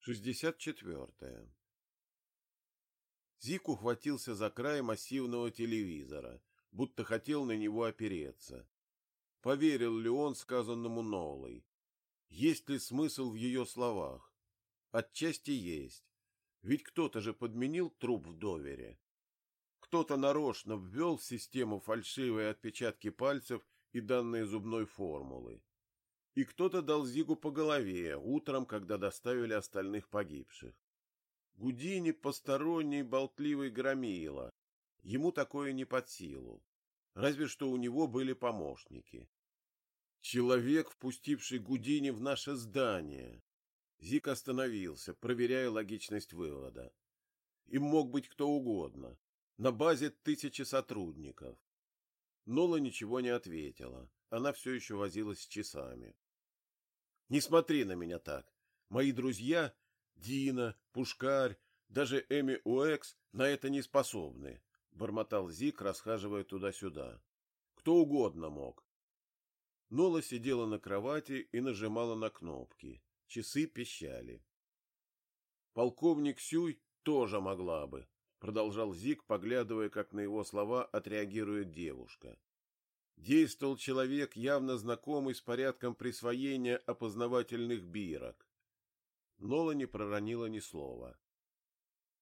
64. Зик ухватился за край массивного телевизора, будто хотел на него опереться. Поверил ли он сказанному Нолой? Есть ли смысл в ее словах? Отчасти есть. Ведь кто-то же подменил труп в довере. Кто-то нарочно ввел в систему фальшивые отпечатки пальцев и данные зубной формулы и кто-то дал Зигу по голове утром, когда доставили остальных погибших. Гудини посторонний болтливый громила. Ему такое не под силу. Разве что у него были помощники. Человек, впустивший Гудини в наше здание. Зик остановился, проверяя логичность вывода. Им мог быть кто угодно. На базе тысячи сотрудников. Нола ничего не ответила. Она все еще возилась с часами. Не смотри на меня так. Мои друзья, Дина, Пушкарь, даже Эми Уэкс на это не способны, — бормотал Зик, расхаживая туда-сюда. Кто угодно мог. Нола сидела на кровати и нажимала на кнопки. Часы пищали. Полковник Сюй тоже могла бы, — продолжал Зик, поглядывая, как на его слова отреагирует девушка действовал человек, явно знакомый с порядком присвоения опознавательных бирок. Нола не проронила ни слова.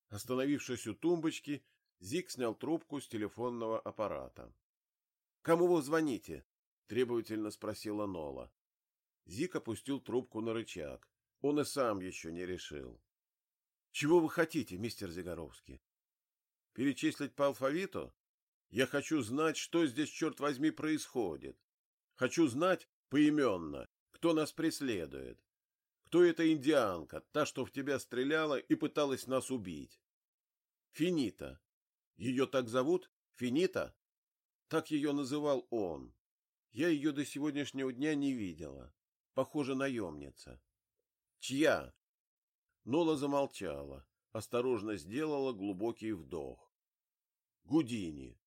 Остановившись у тумбочки, Зик снял трубку с телефонного аппарата. — Кому вы звоните? — требовательно спросила Нола. Зик опустил трубку на рычаг. Он и сам еще не решил. — Чего вы хотите, мистер Зигаровский? — Перечислить по алфавиту? Я хочу знать, что здесь, черт возьми, происходит. Хочу знать поименно, кто нас преследует. Кто эта индианка, та, что в тебя стреляла и пыталась нас убить? Финита. Ее так зовут? Финита? Так ее называл он. Я ее до сегодняшнего дня не видела. Похоже, наемница. Чья? Нола замолчала, осторожно сделала глубокий вдох. Гудини.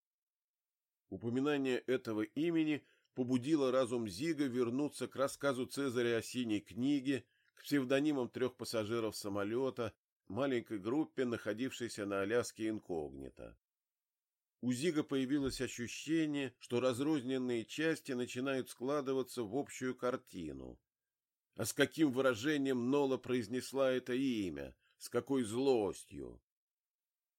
Упоминание этого имени побудило разум Зига вернуться к рассказу Цезаря о синей книге, к псевдонимам трех пассажиров самолета, маленькой группе, находившейся на Аляске инкогнито. У Зига появилось ощущение, что разрозненные части начинают складываться в общую картину. А с каким выражением Нола произнесла это имя? С какой злостью?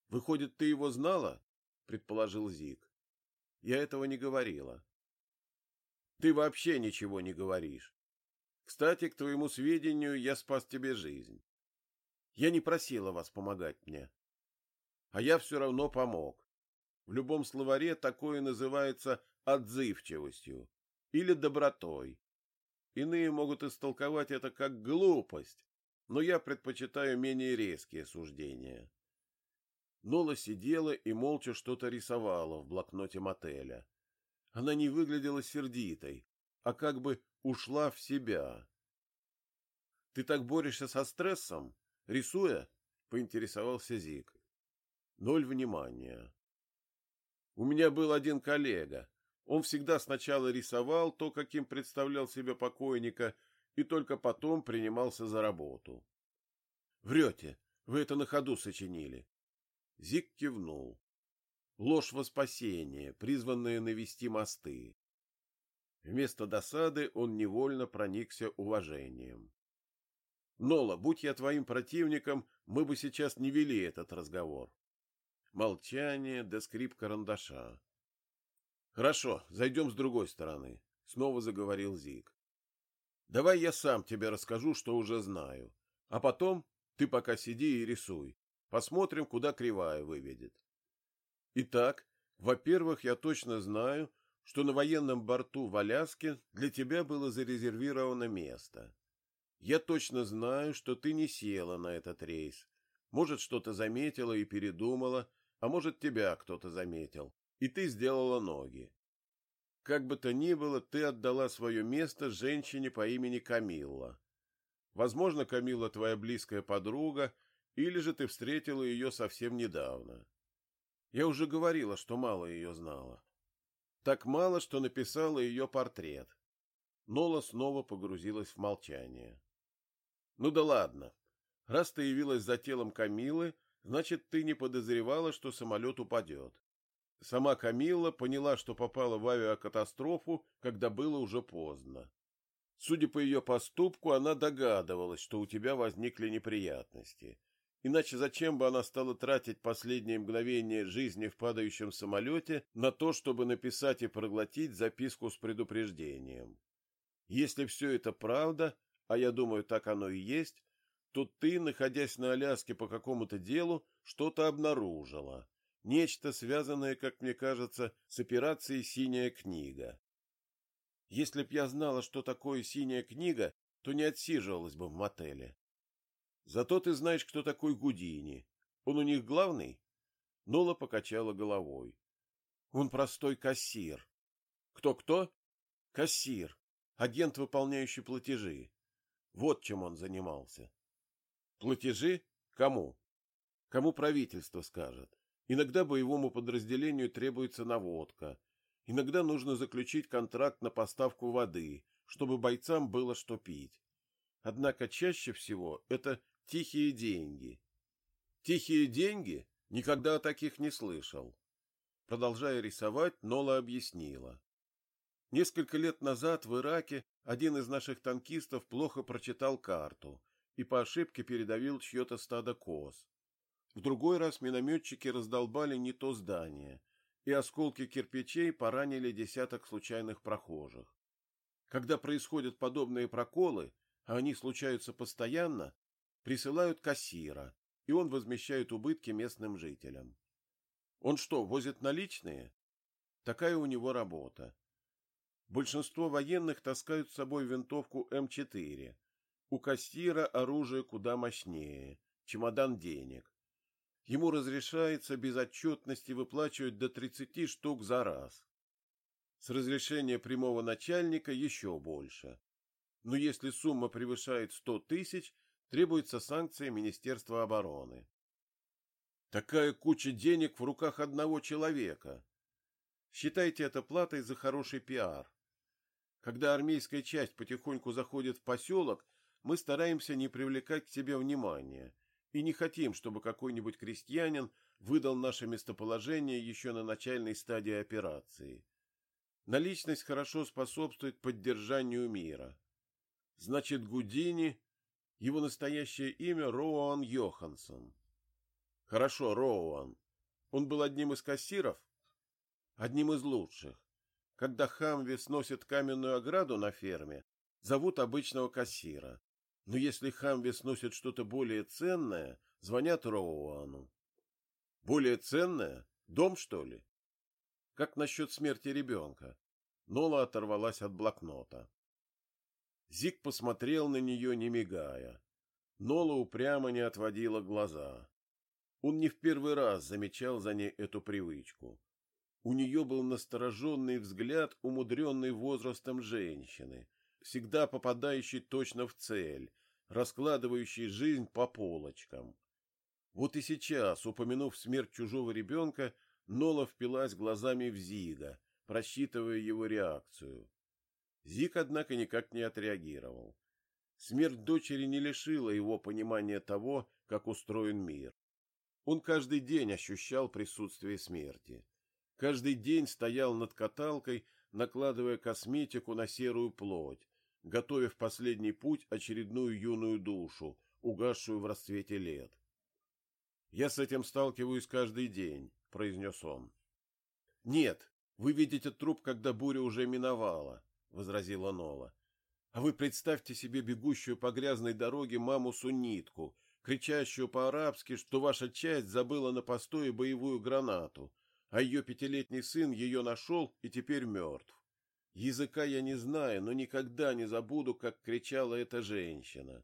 «Выходит, ты его знала?» — предположил Зиг. Я этого не говорила. Ты вообще ничего не говоришь. Кстати, к твоему сведению, я спас тебе жизнь. Я не просила вас помогать мне. А я все равно помог. В любом словаре такое называется отзывчивостью или добротой. Иные могут истолковать это как глупость, но я предпочитаю менее резкие суждения. Нола сидела и молча что-то рисовала в блокноте мотеля. Она не выглядела сердитой, а как бы ушла в себя. — Ты так борешься со стрессом? Рисуя? — поинтересовался Зик. Ноль внимания. У меня был один коллега. Он всегда сначала рисовал то, каким представлял себе покойника, и только потом принимался за работу. — Врете, вы это на ходу сочинили. Зик кивнул. Ложь во спасение, призванная навести мосты. Вместо досады он невольно проникся уважением. Нола, будь я твоим противником, мы бы сейчас не вели этот разговор. Молчание да скрип карандаша. Хорошо, зайдем с другой стороны, снова заговорил Зик. Давай я сам тебе расскажу, что уже знаю, а потом ты пока сиди и рисуй. Посмотрим, куда кривая выведет. Итак, во-первых, я точно знаю, что на военном борту в Аляске для тебя было зарезервировано место. Я точно знаю, что ты не села на этот рейс. Может, что-то заметила и передумала, а может, тебя кто-то заметил, и ты сделала ноги. Как бы то ни было, ты отдала свое место женщине по имени Камилла. Возможно, Камилла твоя близкая подруга, или же ты встретила ее совсем недавно. Я уже говорила, что мало ее знала. Так мало, что написала ее портрет. Нола снова погрузилась в молчание. Ну да ладно. Раз ты явилась за телом Камилы, значит, ты не подозревала, что самолет упадет. Сама Камилла поняла, что попала в авиакатастрофу, когда было уже поздно. Судя по ее поступку, она догадывалась, что у тебя возникли неприятности. Иначе зачем бы она стала тратить последние мгновения жизни в падающем самолете на то, чтобы написать и проглотить записку с предупреждением? Если все это правда, а я думаю, так оно и есть, то ты, находясь на Аляске по какому-то делу, что-то обнаружила. Нечто, связанное, как мне кажется, с операцией «Синяя книга». Если б я знала, что такое «Синяя книга», то не отсиживалась бы в мотеле. Зато ты знаешь, кто такой Гудини. Он у них главный? Нола покачала головой. Он простой кассир. Кто-кто? Кассир. Агент, выполняющий платежи. Вот чем он занимался. Платежи? Кому? Кому правительство скажет. Иногда боевому подразделению требуется наводка. Иногда нужно заключить контракт на поставку воды, чтобы бойцам было что пить. Однако чаще всего это тихие деньги. Тихие деньги? Никогда о таких не слышал. Продолжая рисовать, Нола объяснила. Несколько лет назад в Ираке один из наших танкистов плохо прочитал карту и по ошибке передавил чье-то стадо коз. В другой раз минометчики раздолбали не то здание, и осколки кирпичей поранили десяток случайных прохожих. Когда происходят подобные проколы, а они случаются постоянно, присылают кассира, и он возмещает убытки местным жителям. Он что, возит наличные? Такая у него работа. Большинство военных таскают с собой винтовку М4. У кассира оружие куда мощнее, чемодан денег. Ему разрешается без отчетности выплачивать до 30 штук за раз. С разрешения прямого начальника еще больше. Но если сумма превышает 100 тысяч, требуется санкция Министерства обороны. Такая куча денег в руках одного человека. Считайте это платой за хороший пиар. Когда армейская часть потихоньку заходит в поселок, мы стараемся не привлекать к себе внимания и не хотим, чтобы какой-нибудь крестьянин выдал наше местоположение еще на начальной стадии операции. Наличность хорошо способствует поддержанию мира. Значит, Гудини, его настоящее имя Роуан Йоханссон. Хорошо, Роуан. Он был одним из кассиров? Одним из лучших. Когда Хамви сносит каменную ограду на ферме, зовут обычного кассира. Но если Хамви сносит что-то более ценное, звонят Роуану. Более ценное? Дом, что ли? Как насчет смерти ребенка? Нола оторвалась от блокнота. Зик посмотрел на нее, не мигая. Нола упрямо не отводила глаза. Он не в первый раз замечал за ней эту привычку. У нее был настороженный взгляд, умудренный возрастом женщины, всегда попадающий точно в цель, раскладывающий жизнь по полочкам. Вот и сейчас, упомянув смерть чужого ребенка, Нола впилась глазами в Зига, просчитывая его реакцию. Зиг, однако, никак не отреагировал. Смерть дочери не лишила его понимания того, как устроен мир. Он каждый день ощущал присутствие смерти. Каждый день стоял над каталкой, накладывая косметику на серую плоть, готовя в последний путь очередную юную душу, угасшую в расцвете лет. «Я с этим сталкиваюсь каждый день», — произнес он. «Нет, вы видите труп, когда буря уже миновала», — возразила Нола. «А вы представьте себе бегущую по грязной дороге маму-суннитку, кричащую по-арабски, что ваша часть забыла на постое боевую гранату, а ее пятилетний сын ее нашел и теперь мертв. Языка я не знаю, но никогда не забуду, как кричала эта женщина.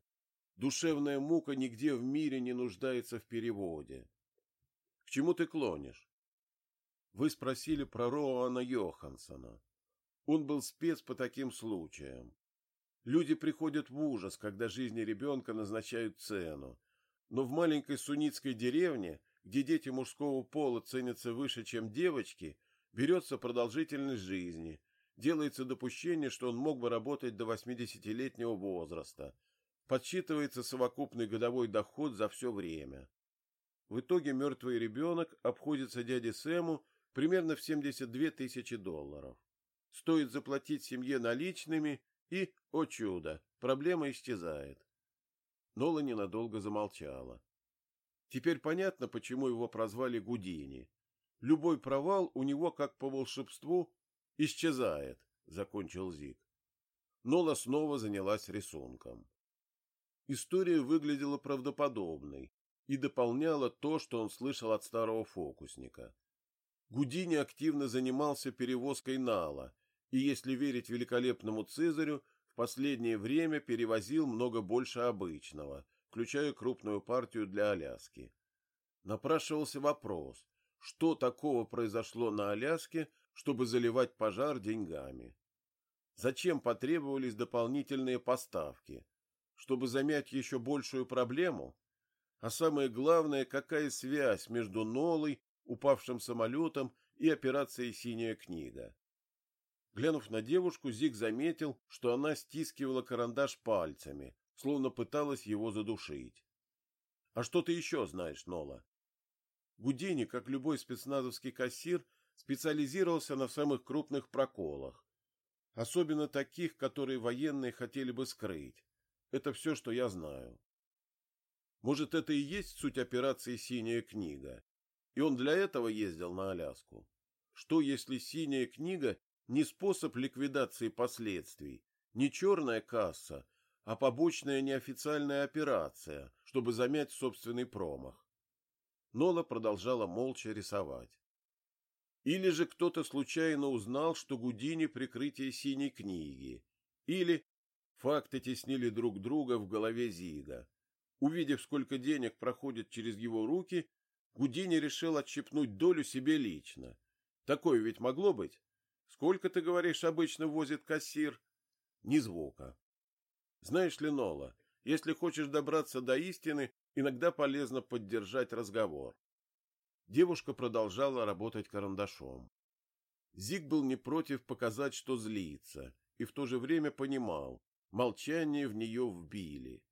Душевная мука нигде в мире не нуждается в переводе. К чему ты клонишь? Вы спросили про Роана Йохансона. Он был спец по таким случаям. Люди приходят в ужас, когда жизни ребенка назначают цену. Но в маленькой суннитской деревне, где дети мужского пола ценятся выше, чем девочки, берется продолжительность жизни – делается допущение, что он мог бы работать до 80-летнего возраста. подсчитывается совокупный годовой доход за все время. В итоге мертвый ребенок обходится дяде Сэму примерно в 72 тысячи долларов. Стоит заплатить семье наличными, и, о чудо, проблема исчезает. Нола ненадолго замолчала. Теперь понятно, почему его прозвали Гудини. Любой провал у него, как по волшебству, исчезает, — закончил Зик. Нола снова занялась рисунком. История выглядела правдоподобной и дополняла то, что он слышал от старого фокусника. Гудини активно занимался перевозкой нала, и, если верить великолепному Цезарю, в последнее время перевозил много больше обычного, включая крупную партию для Аляски. Напрашивался вопрос, что такого произошло на Аляске, чтобы заливать пожар деньгами. Зачем потребовались дополнительные поставки? Чтобы замять еще большую проблему? А самое главное, какая связь между Нолой, упавшим самолетом и операцией «Синяя книга»? Глянув на девушку, Зиг заметил, что она стискивала карандаш пальцами, словно пыталась его задушить. — А что ты еще знаешь, Нола? Гудини, как любой спецназовский кассир, специализировался на самых крупных проколах, особенно таких, которые военные хотели бы скрыть. Это все, что я знаю. Может, это и есть суть операции «Синяя книга», и он для этого ездил на Аляску? Что, если «Синяя книга» не способ ликвидации последствий, не черная касса, а побочная неофициальная операция, чтобы замять собственный промах? Нола продолжала молча рисовать. Или же кто-то случайно узнал, что Гудини прикрытие синей книги. Или факты теснили друг друга в голове Зига. Увидев, сколько денег проходит через его руки, Гудини решил отщипнуть долю себе лично. Такое ведь могло быть. Сколько, ты говоришь, обычно возит кассир? Ни звука. Знаешь ли, Нола, если хочешь добраться до истины, Иногда полезно поддержать разговор. Девушка продолжала работать карандашом. Зиг был не против показать, что злится, и в то же время понимал, молчание в нее вбили.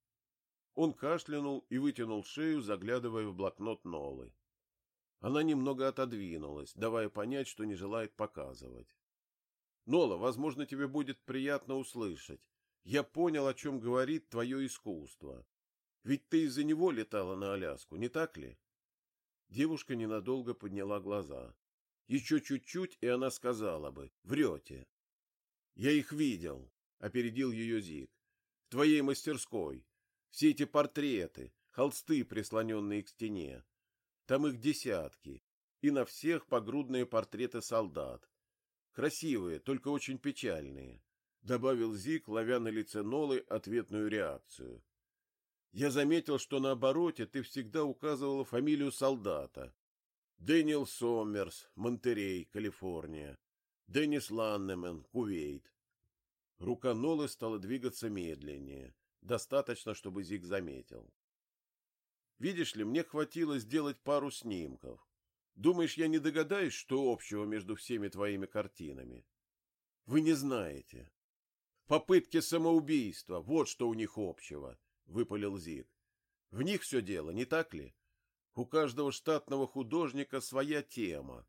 Он кашлянул и вытянул шею, заглядывая в блокнот Нолы. Она немного отодвинулась, давая понять, что не желает показывать. — Нола, возможно, тебе будет приятно услышать. Я понял, о чем говорит твое искусство. Ведь ты из-за него летала на Аляску, не так ли? Девушка ненадолго подняла глаза. Еще чуть-чуть, и она сказала бы, врете. Я их видел, опередил ее Зик. В твоей мастерской. Все эти портреты, холсты, прислоненные к стене. Там их десятки. И на всех погрудные портреты солдат. Красивые, только очень печальные. Добавил Зик, ловя на лице Нолы ответную реакцию. Я заметил, что на обороте ты всегда указывала фамилию солдата. Дэниел Сомерс, Монтерей, Калифорния. Деннис Ланнемен, Кувейт. Рука Нолы стала двигаться медленнее. Достаточно, чтобы Зиг заметил. Видишь ли, мне хватило сделать пару снимков. Думаешь, я не догадаюсь, что общего между всеми твоими картинами? Вы не знаете. Попытки самоубийства, вот что у них общего. — выпалил Зиг. «В них все дело, не так ли? У каждого штатного художника своя тема.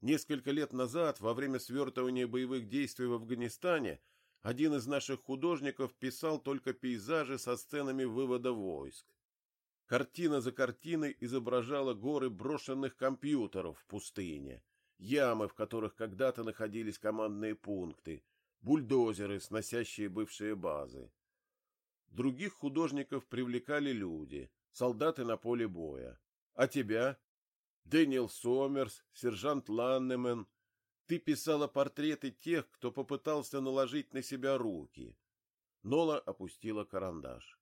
Несколько лет назад, во время свертывания боевых действий в Афганистане, один из наших художников писал только пейзажи со сценами вывода войск. Картина за картиной изображала горы брошенных компьютеров в пустыне, ямы, в которых когда-то находились командные пункты, бульдозеры, сносящие бывшие базы. Других художников привлекали люди, солдаты на поле боя. А тебя? Дэниел Сомерс, сержант Ланнемен. Ты писала портреты тех, кто попытался наложить на себя руки. Нола опустила карандаш.